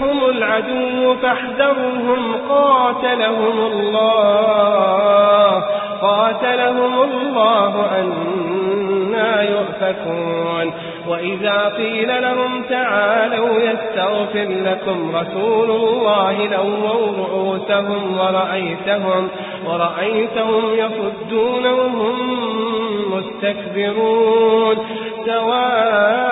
هم العدو فاحذرهم قاتلهم الله قاتلهم الله أنا يؤفكون. وإذا قيل لهم تعالوا يستغفر لكم رسول الله لووا رؤوسهم ورأيتهم, ورأيتهم يصدون وهم مستكبرون. سواء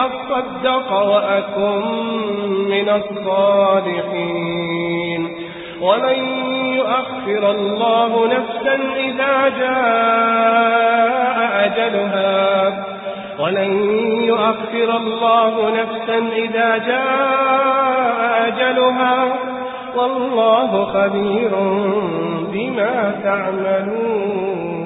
فأصدق وأكن من الصالحين. ولن يؤخر الله نفسا إذا جاء أجلها ولن يؤخر الله نفسا إذا جاء أجلها والله خبير بما تعملون.